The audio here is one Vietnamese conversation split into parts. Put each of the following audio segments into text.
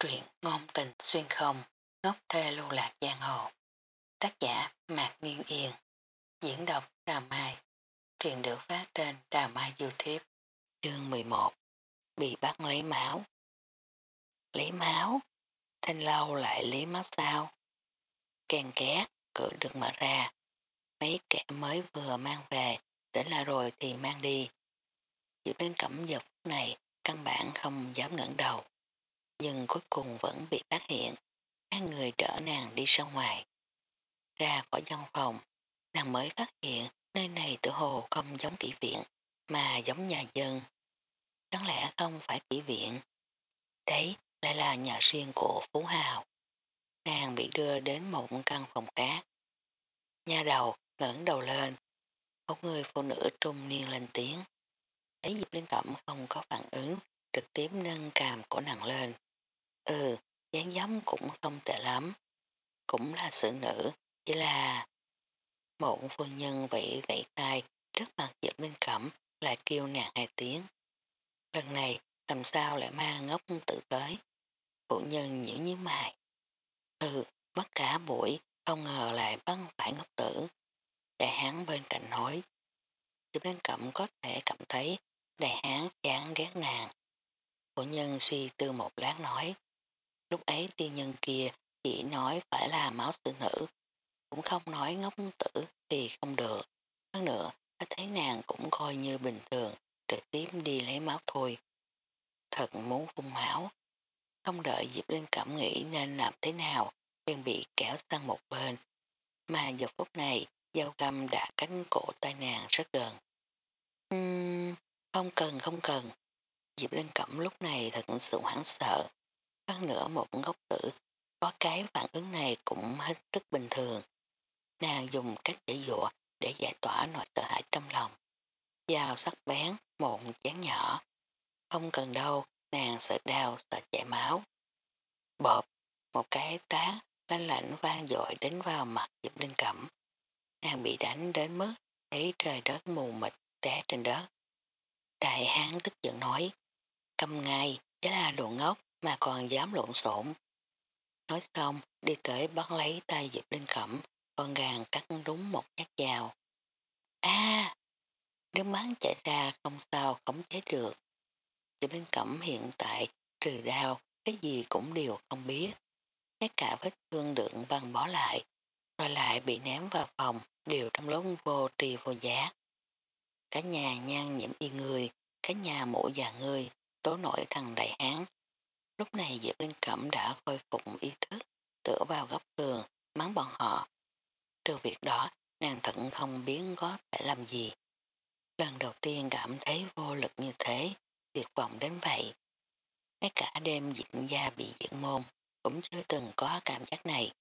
Truyện ngôn tình xuyên không, ngốc thê lưu lạc giang hồ. Tác giả Mạc Nghiên Yên. Diễn đọc Đà Mai. Truyện được phát trên Đà Mai Youtube. Chương 11. Bị bắt lấy máu. Lấy máu? Thanh lâu lại lấy máu sao? Càng két, cửa được mở ra. Mấy kẻ mới vừa mang về, tỉnh là rồi thì mang đi. Chỉ bên cẩm dọc này, căn bản không dám ngẩng đầu nhưng cuối cùng vẫn bị phát hiện. Hai người đỡ nàng đi ra ngoài. Ra khỏi văn phòng, nàng mới phát hiện nơi này tự hồ không giống kỷ viện, mà giống nhà dân. Chẳng lẽ không phải kỷ viện? Đấy lại là nhà riêng của Phú Hào. Nàng bị đưa đến một căn phòng khác. Nhà đầu ngẩng đầu lên. Một người phụ nữ trung niên lên tiếng. Thấy Diệp Liên Cẩm không có phản ứng, trực tiếp nâng càm của nàng lên. Ừ, dáng dấm cũng không tệ lắm. Cũng là sự nữ, chỉ là... Một phu nhân vẫy vẫy tay trước mặt Diệp Linh Cẩm lại kêu nàng hai tiếng. Lần này làm sao lại mang ngốc tự tới. Phụ nhân nhiễu như mày. Ừ, mất cả buổi không ngờ lại băng phải ngốc tử. Đại hán bên cạnh nói. Diệp Linh Cẩm có thể cảm thấy đại hán chán ghét nàng. Phụ nhân suy tư một lát nói. Lúc ấy tiên nhân kia chỉ nói phải là máu sư nữ, cũng không nói ngốc tử thì không được. Hơn nữa, ta thấy nàng cũng coi như bình thường, trực tiếp đi lấy máu thôi. Thật muốn phun máu. Không đợi Diệp Linh cảm nghĩ nên làm thế nào, liền bị kéo sang một bên. Mà giờ phút này, dao găm đã cánh cổ tay nàng rất gần. Uhm, không cần, không cần. Diệp Linh Cẩm lúc này thật sự hoảng sợ, hơn nữa một ngốc tử có cái phản ứng này cũng hết sức bình thường. Nàng dùng cách dễ dụa để giải tỏa nỗi sợ hãi trong lòng. Dao sắc bén, một chén nhỏ. Không cần đâu, nàng sợ đau, sợ chảy máu. Bộp, một cái tá lanh lạnh vang dội đến vào mặt Diệp Linh Cẩm. Nàng bị đánh đến mức thấy trời đất mù mịt té trên đất. Đại hán tức giận nói, cầm ngay, chứ là đồ ngốc, mà còn dám lộn xộn. Nói xong, đi tới bắt lấy tay Diệp Linh Cẩm, con gàng cắt đúng một nhát dao. a à, nước mắt chảy ra không sao khống chế được. Diệp Linh Cẩm hiện tại trừ đau, cái gì cũng đều không biết. Tất cả vết thương đựng băng bỏ lại, rồi lại bị ném vào phòng, đều trong lúc vô trì vô giá. Cả nhà nhan nhiễm y người, cả nhà mũ già người, tố nổi thằng đại hán, Lúc này Diệp Linh Cẩm đã khôi phục ý thức, tựa vào góc tường, mắng bọn họ. Trừ việc đó, nàng thận không biến có phải làm gì. Lần đầu tiên cảm thấy vô lực như thế, tuyệt vọng đến vậy. Ngay cả đêm diễn gia bị diễn môn, cũng chưa từng có cảm giác này.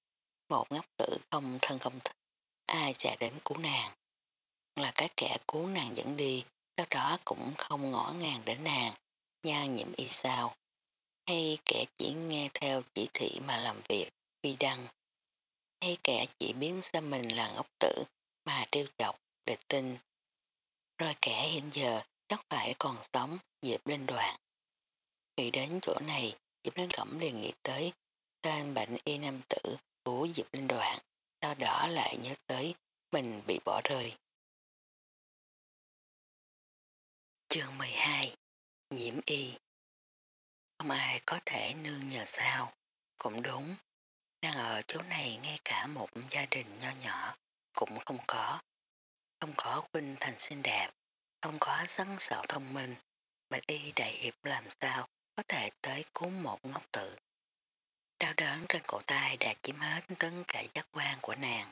Một ngốc tử không thân không thích, ai sẽ đến cứu nàng. Là cái kẻ cứu nàng dẫn đi, sau đó cũng không ngõ ngàng đến nàng, nha nhiễm y sao hay kẻ chỉ nghe theo chỉ thị mà làm việc, vì đăng, hay kẻ chỉ biến xem mình là ngốc tử mà trêu chọc, địch tin. Rồi kẻ hiện giờ chắc phải còn sống, dịp lên đoạn. Khi đến chỗ này, Diệp Linh Cẩm liền nghĩ tới tên bệnh y nam tử của Diệp Linh Đoạn, sau đó lại nhớ tới mình bị bỏ rơi. Chương 12 Nhiễm y không ai có thể nương nhờ sao. Cũng đúng, đang ở chỗ này ngay cả một gia đình nho nhỏ cũng không có. Không có huynh thành xinh đẹp, không có sắn sạo thông minh, bạch y đại hiệp làm sao có thể tới cứu một ngốc tự? Đau đớn trên cổ tay đã chiếm hết tất cả giác quan của nàng.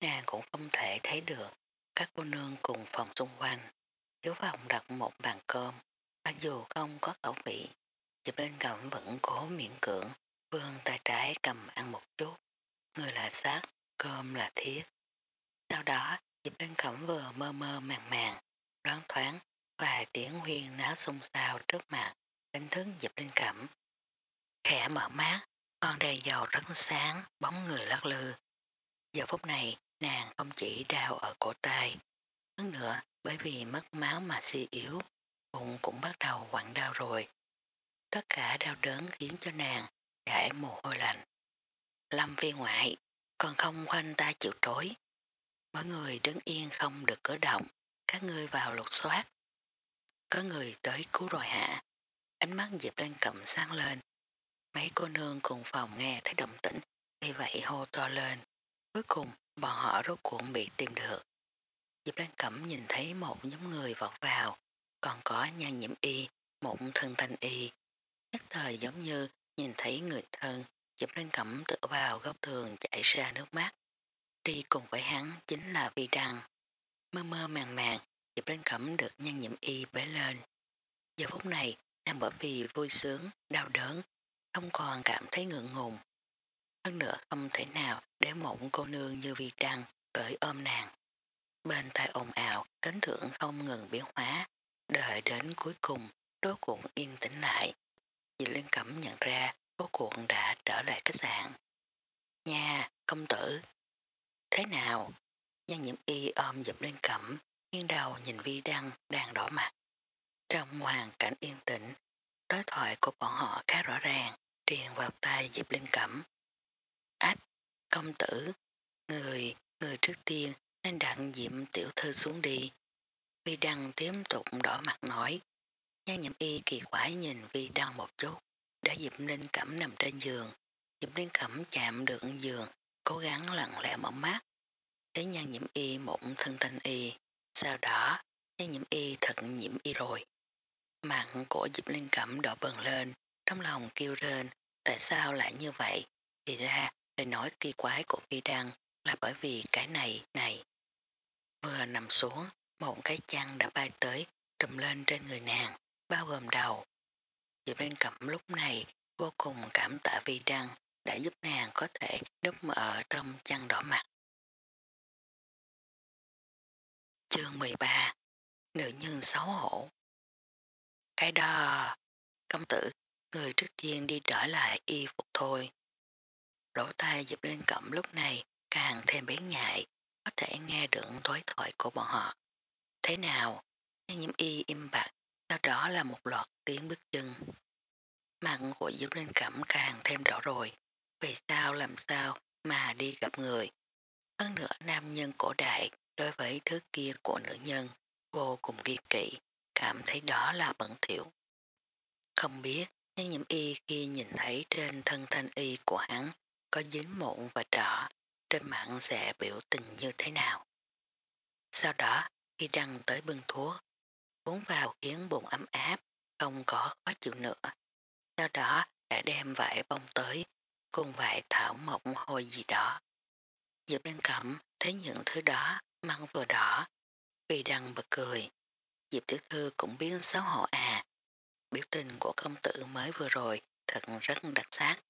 Nàng cũng không thể thấy được các cô nương cùng phòng xung quanh. Thiếu phòng đặt một bàn cơm, mặc dù không có khẩu vị, Diệp Linh Cẩm vẫn cố miễn cưỡng, vương tay trái cầm ăn một chút. Người là sát, cơm là thiết. Sau đó, Diệp Linh Cẩm vừa mơ mơ màng màng, đoán thoáng, vài tiếng huyên náo xung sao trước mặt, đánh thức Diệp Linh Cẩm. Khẽ mở mát, con đầy dầu rất sáng, bóng người lắc lư. Giờ phút này, nàng không chỉ đau ở cổ tay, hơn nữa bởi vì mất máu mà suy yếu, bụng cũng bắt đầu quặn đau rồi. Tất cả đau đớn khiến cho nàng chảy mồ hôi lạnh. Lâm viên ngoại, còn không khoanh ta chịu trối. Mọi người đứng yên không được cử động, các ngươi vào lục soát. Có người tới cứu rồi hả? ánh mắt dịp lên cầm sáng lên. Mấy cô nương cùng phòng nghe thấy động tĩnh, vì vậy hô to lên. Cuối cùng, bọn họ rốt cuộn bị tìm được. Diệp Lan Cẩm nhìn thấy một nhóm người vọt vào, còn có nhan nhiễm y, một thân thanh y. Nhất thời giống như nhìn thấy người thân, Diệp lên Cẩm tựa vào góc tường chảy ra nước mắt. Đi cùng với hắn chính là Vi Đăng. Mơ mơ màng màng, Diệp lên Cẩm được nhan nhiễm y bế lên. Giờ phút này, đang bởi vì vui sướng, đau đớn, không còn cảm thấy ngượng ngùng. Hơn nữa không thể nào để một cô nương như Vi Đăng cởi ôm nàng. Bên tai ồn ào, cánh thượng không ngừng biến hóa, đợi đến cuối cùng, đố cuộn yên tĩnh lại. Nhận ra cô cuộn đã trở lại khách sạn. Nha, công tử. Thế nào? Nhan nhiễm y ôm dập lên cẩm, nghiêng đầu nhìn vi đăng đang đỏ mặt. Trong hoàn cảnh yên tĩnh, đối thoại của bọn họ khá rõ ràng, truyền vào tay dịp lên cẩm. Ách, công tử, người, người trước tiên nên đặng diệm tiểu thư xuống đi. Vi Đăng tiếp tục đỏ mặt nói. Nhan nhậm y kỳ quái nhìn Vi Đăng một chút, đã Diệp Ninh Cẩm nằm trên giường. Diệp Ninh Cẩm chạm được giường, cố gắng lặng lẽ mở mắt. Thấy nhan nhiễm y mộng thân thanh y, sau đó nhan nhiễm y thật nhiễm y rồi. Mặt của Diệp Linh Cẩm đỏ bừng lên, trong lòng kêu rên, tại sao lại như vậy? Thì ra, lời nói kỳ quái của phi Đăng là bởi vì cái này, này. Vừa nằm xuống, một cái chăn đã bay tới, trùm lên trên người nàng, bao gồm đầu. Diệp Linh Cẩm lúc này vô cùng cảm tạ Vi Đăng đã giúp nàng có thể núp ở trong chăn đỏ mặt. Chương 13 Nữ nhân xấu hổ Cái đó, công tử, người trước tiên đi đổi lại y phục thôi. Lỗ tai dịp Linh Cẩm lúc này càng thêm bén nhại, có thể nghe được đối thoại của bọn họ. Thế nào? Nhiễm y im bạc, sau đó là một loạt tiếng bước chân. Mặt của Diệp Linh Cẩm càng thêm đỏ rồi. Vì sao làm sao mà đi gặp người? Hơn nữa nam nhân cổ đại đối với thứ kia của nữ nhân vô cùng ghi kỵ, cảm thấy đó là bẩn thiểu. Không biết, nhưng nhiễm y khi nhìn thấy trên thân thanh y của hắn có dính mụn và đỏ, trên mạng sẽ biểu tình như thế nào. Sau đó, khi đăng tới bưng thuốc, uống vào khiến bụng ấm áp, không có khó chịu nữa. Sau đó đã đem vải bông tới, cùng vải thảo mộng hôi gì đó. Diệp lên cẩm thấy những thứ đó, măng vừa đỏ, vì đăng bật cười. Diệp tiểu thư cũng biết xấu hổ à. Biểu tình của công tử mới vừa rồi thật rất đặc sắc.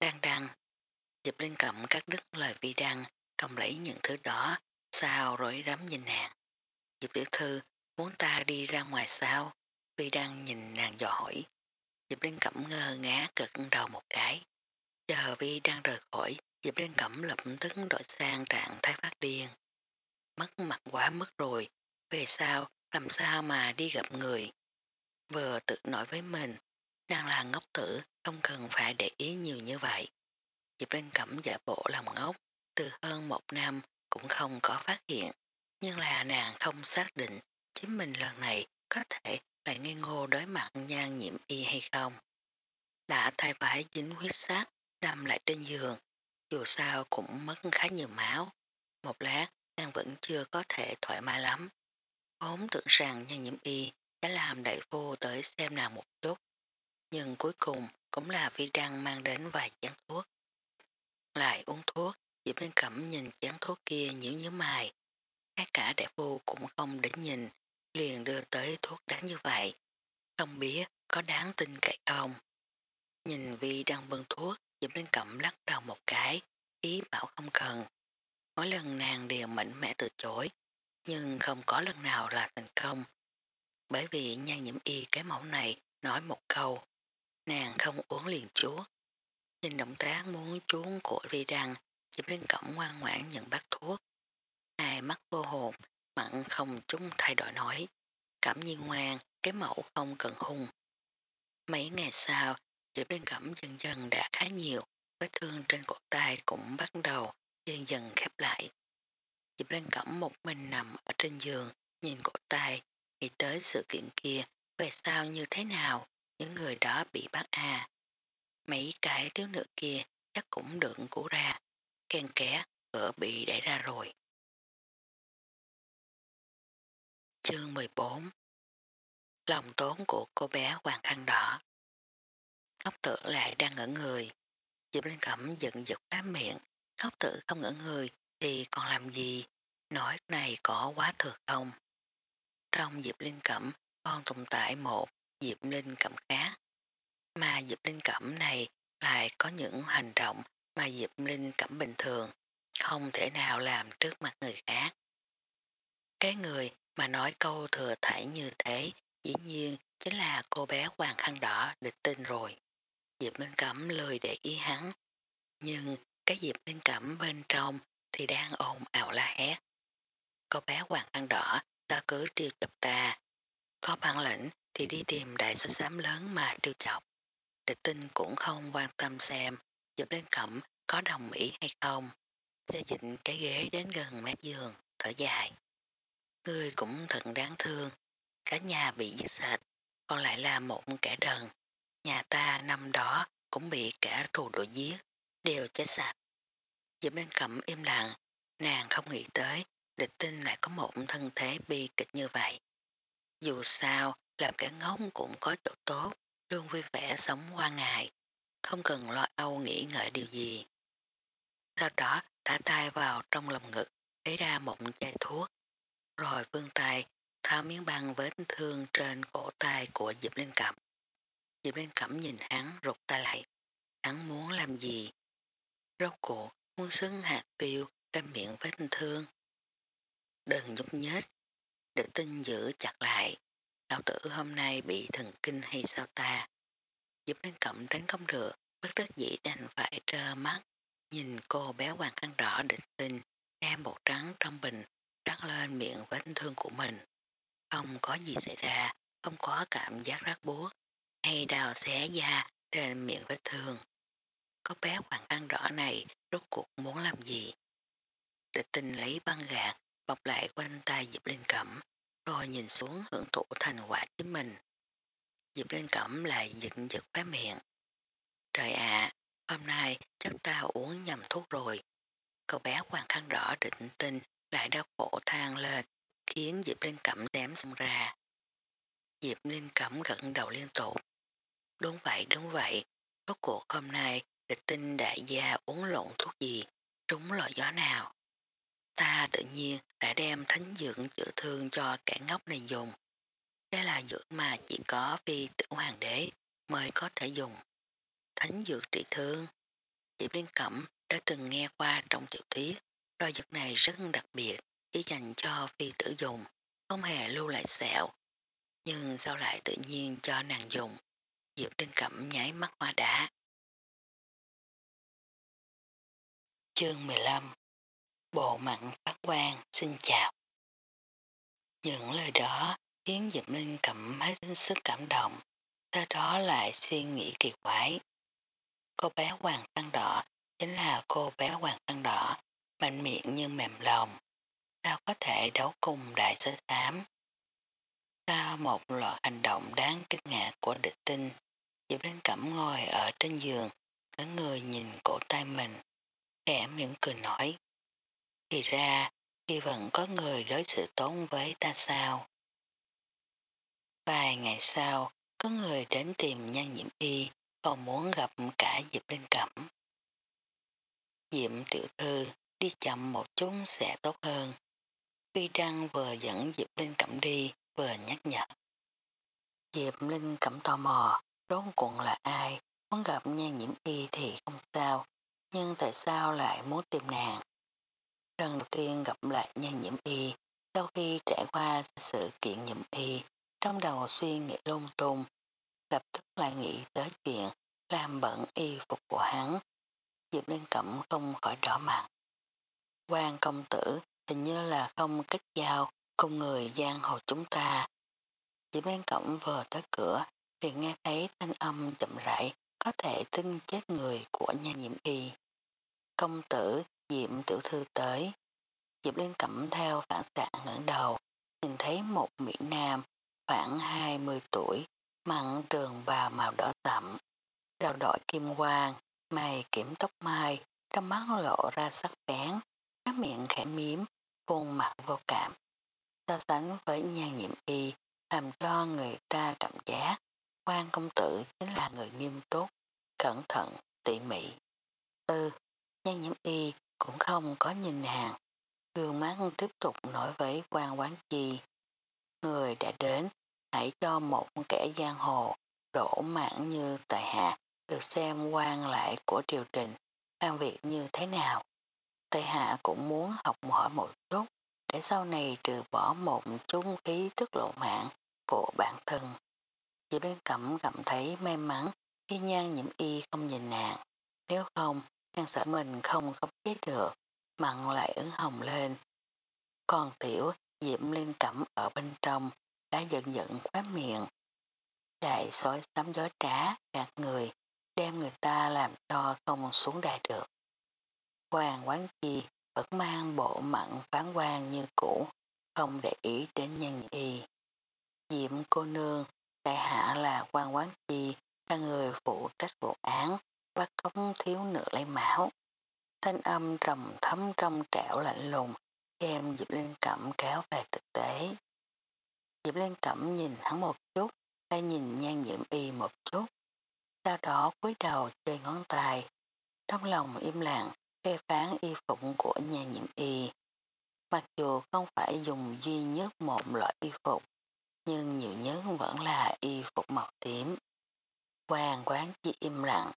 Đăng đăng, Diệp Linh Cẩm cắt đứt lời vi đăng, cầm lấy những thứ đó, sao rối rắm nhìn nàng. Diệp tiểu thư muốn ta đi ra ngoài sao? Vi đang nhìn nàng dò hỏi. Diệp Linh Cẩm ngơ ngá cực đầu một cái. Chờ Vi đang rời khỏi, Diệp Linh Cẩm lập tức đổi sang trạng thái phát điên. Mất mặt quá mất rồi, về sao, làm sao mà đi gặp người. Vừa tự nói với mình, nàng là ngốc tử, không cần phải để ý nhiều như vậy. Diệp Linh Cẩm giả bộ làm ngốc, từ hơn một năm cũng không có phát hiện, nhưng là nàng không xác định chính mình lần này có thể lại ngây ngô đối mặt nhan nhiễm y hay không. Đã thay vải dính huyết sát, nằm lại trên giường, dù sao cũng mất khá nhiều máu. Một lát, nàng vẫn chưa có thể thoải mái lắm. Vốn tưởng rằng nhan nhiễm y đã làm đại phu tới xem nàng một chút. Nhưng cuối cùng cũng là vi đăng mang đến vài chén thuốc. Lại uống thuốc, Diệp bên Cẩm nhìn chén thuốc kia nhíu nhíu mày. Ngay cả đại phu cũng không đến nhìn, liền đưa tới thuốc đáng như vậy. Không biết có đáng tin cậy không? Nhìn Vi đang bưng thuốc, Diệp Linh Cẩm lắc đầu một cái, ý bảo không cần. Mỗi lần nàng đều mạnh mẽ từ chối, nhưng không có lần nào là thành công. Bởi vì nhan nhiễm y cái mẫu này nói một câu, nàng không uống liền chúa. Nhìn động tác muốn chuốn của Vi Đăng, Diệp Linh Cẩm ngoan ngoãn nhận bát thuốc. Hai mắt vô hồn, mặn không chúng thay đổi nổi Cảm nhiên ngoan, cái mẫu không cần hung. Mấy ngày sau, Diệp Linh Cẩm dần dần đã khá nhiều, vết thương trên cổ tay cũng bắt đầu dần dần khép lại. Diệp Linh Cẩm một mình nằm ở trên giường, nhìn cổ tay, nghĩ tới sự kiện kia, về sao như thế nào, những người đó bị bắt à. Mấy cái thiếu nữ kia chắc cũng được cứu ra, khen ké, cửa bị đẩy ra rồi. Chương 14 Lòng tốn của cô bé Hoàng Khăn Đỏ Ngốc tử lại đang ngỡ người. Diệp Linh Cẩm giận giật phá miệng. Ngốc tử không ngỡ người thì còn làm gì? Nói này có quá thừa không? Trong Diệp Linh Cẩm còn tồn tại một Diệp Linh Cẩm khác. Mà Diệp Linh Cẩm này lại có những hành động mà Diệp Linh Cẩm bình thường không thể nào làm trước mặt người khác. Cái người mà nói câu thừa thải như thế dĩ nhiên chính là cô bé Hoàng Khăn Đỏ địch tin rồi. Diệp Linh Cẩm lời để ý hắn. Nhưng cái Diệp Linh Cẩm bên trong thì đang ồn ào la hét. Cô bé Hoàng Khăn Đỏ ta cứ triêu chọc ta. Có bản lĩnh thì đi tìm đại sách xám lớn mà triêu chọc. Địch tinh cũng không quan tâm xem Diệp Linh Cẩm có đồng ý hay không. Xe dịnh cái ghế đến gần mép giường, thở dài. Ngươi cũng thật đáng thương, cả nhà bị giết sạch, còn lại là một kẻ đần. Nhà ta năm đó cũng bị cả thù đội giết, đều chết sạch. Diệp Linh Cẩm im lặng, nàng không nghĩ tới địch tinh lại có một thân thế bi kịch như vậy. Dù sao, làm kẻ ngốc cũng có chỗ tốt, luôn vui vẻ sống qua ngày, không cần lo âu nghĩ ngợi điều gì. Sau đó thả tay vào trong lòng ngực, lấy ra một chai thuốc, rồi vươn tay tháo miếng băng vết thương trên cổ tay của Diệp Linh Cẩm. Diệp Linh Cẩm nhìn hắn rụt tay lại. Hắn muốn làm gì? Rốt cuộc muốn xứng hạt tiêu trên miệng vết thương. Đừng nhúc nhết. để tin giữ chặt lại. Lão tử hôm nay bị thần kinh hay sao ta? Diệp Linh Cẩm tránh không được, bất đắc dĩ đành phải trơ mắt. Nhìn cô bé hoàng khăn đỏ định tinh, đem bột trắng trong bình, rắc lên miệng vết thương của mình. Không có gì xảy ra, không có cảm giác rát buốt hay đào xé da trên miệng vết thương. Có bé hoàng ăn rõ này rốt cuộc muốn làm gì? Địch tình lấy băng gạt bọc lại quanh tay Diệp Linh Cẩm rồi nhìn xuống hưởng thụ thành quả chính mình. Diệp Linh Cẩm lại giật giật khóe miệng. Trời ạ, hôm nay chắc ta uống nhầm thuốc rồi. Cậu bé hoàng khăn rõ định tin lại đau khổ thang lên, khiến Diệp Linh Cẩm đếm xong ra. Diệp Linh Cẩm gật đầu liên tục. Đúng vậy, đúng vậy, rốt cuộc hôm nay địch tinh đại gia uống lộn thuốc gì, trúng loại gió nào. Ta tự nhiên đã đem thánh dưỡng chữa thương cho kẻ ngốc này dùng. Đây là dưỡng mà chỉ có phi tử hoàng đế mới có thể dùng. Thánh dược trị thương. Diệp Liên Cẩm đã từng nghe qua trong tiểu thuyết, đôi dược này rất đặc biệt, chỉ dành cho phi tử dùng, không hề lưu lại sẹo. Nhưng sao lại tự nhiên cho nàng dùng? Diệp Đinh Cẩm nháy mắt hoa đá. Chương 15 Bộ mặn phát quan xin chào. Những lời đó khiến Diệp Linh Cẩm hết sức cảm động, sau đó lại suy nghĩ kỳ quái. Cô bé Hoàng Khăn Đỏ chính là cô bé Hoàng Khăn Đỏ, mạnh miệng như mềm lòng. Sao có thể đấu cùng đại sơ xám? Sau một loạt hành động đáng kinh ngạc của địch tinh, Diệp Linh Cẩm ngồi ở trên giường, có người nhìn cổ tay mình, khẽ mỉm cười nói. Thì ra, khi vẫn có người đối xử tốt với ta sao? Vài ngày sau, có người đến tìm nhan nhiễm y, còn muốn gặp cả Diệp Linh Cẩm. Diệm tiểu thư đi chậm một chút sẽ tốt hơn. Phi Đăng vừa dẫn Diệp Linh Cẩm đi, vừa nhắc nhở. Diệp Linh Cẩm tò mò, đốn cuộn là ai, muốn gặp nhan nhiễm y thì không sao, nhưng tại sao lại muốn tìm nàng? Lần đầu tiên gặp lại nhan nhiễm y, sau khi trải qua sự kiện nhiễm y, trong đầu suy nghĩ lung tung, lập tức lại nghĩ tới chuyện làm bận y phục của hắn. Diệp Linh Cẩm không khỏi đỏ mặt quan công tử hình như là không kết giao cùng người giang hồ chúng ta. Diệp Liên Cẩm vừa tới cửa liền nghe thấy thanh âm chậm rãi có thể tưng chết người của nhà nhiệm y. Công tử Diệm tiểu thư tới. Diệp Liên cẩm theo phản xạ ngẩng đầu, nhìn thấy một mỹ nam khoảng 20 tuổi, mặn trường vào màu đỏ sậm, đầu đội kim quang, mày kiểm tóc mai, trong mắt lộ ra sắc bén, miệng khẽ miếm, khuôn mặt vô cảm. So sánh với nhà nhiệm y, làm cho người ta cảm giác quan công tử chính là người nghiêm túc, cẩn thận, tỉ mỉ. Ừ, nhà nhiễm y cũng không có nhìn hàng. Gương mắt tiếp tục nói với quan quán chi. Người đã đến, hãy cho một kẻ giang hồ đổ mạng như tại hạ được xem quan lại của triều trình làm việc như thế nào. Tây Hạ cũng muốn học hỏi một chút để sau này trừ bỏ một chút khí tức lộ mạng của bản thân. Diệp Liên Cẩm cảm thấy may mắn khi nhan nhiễm y không nhìn nàng. Nếu không, nàng sợ mình không khống chế được, mặn lại ứng hồng lên. Còn tiểu Diệp Liên Cẩm ở bên trong đã giận giận khóa miệng. Đại sói sắm gió trá, gạt người, đem người ta làm cho không xuống đài được. Hoàng quán chi vẫn mang bộ mặn phán quan như cũ, không để ý đến nhân y. Diệm cô nương, đại hạ là quan quán chi, là người phụ trách vụ án, bắt cống thiếu nửa lấy máu. Thanh âm trầm thấm trong trẻo lạnh lùng, đem Diệp Liên Cẩm kéo về thực tế. Diệp Liên Cẩm nhìn hắn một chút, hay nhìn nhan nhiễm y một chút. Sau đó cúi đầu chơi ngón tay, trong lòng im lặng, phê phán y phục của nhà nhiễm y. Mặc dù không phải dùng duy nhất một loại y phục, nhưng nhiều nhất vẫn là y phục màu tím. Hoàng quán chỉ im lặng,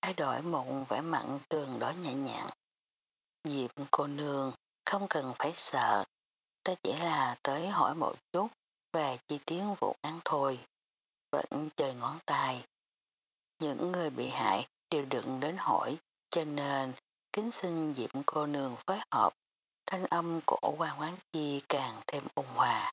thay đổi một vẻ mặn tường đó nhẹ nhàng. Diệp cô nương không cần phải sợ, ta chỉ là tới hỏi một chút về chi tiết vụ án thôi. Vẫn chơi ngón tay. Những người bị hại đều đựng đến hỏi, cho nên kính xin diệm cô nương phối hợp, thanh âm của quan quán chi càng thêm ung hòa.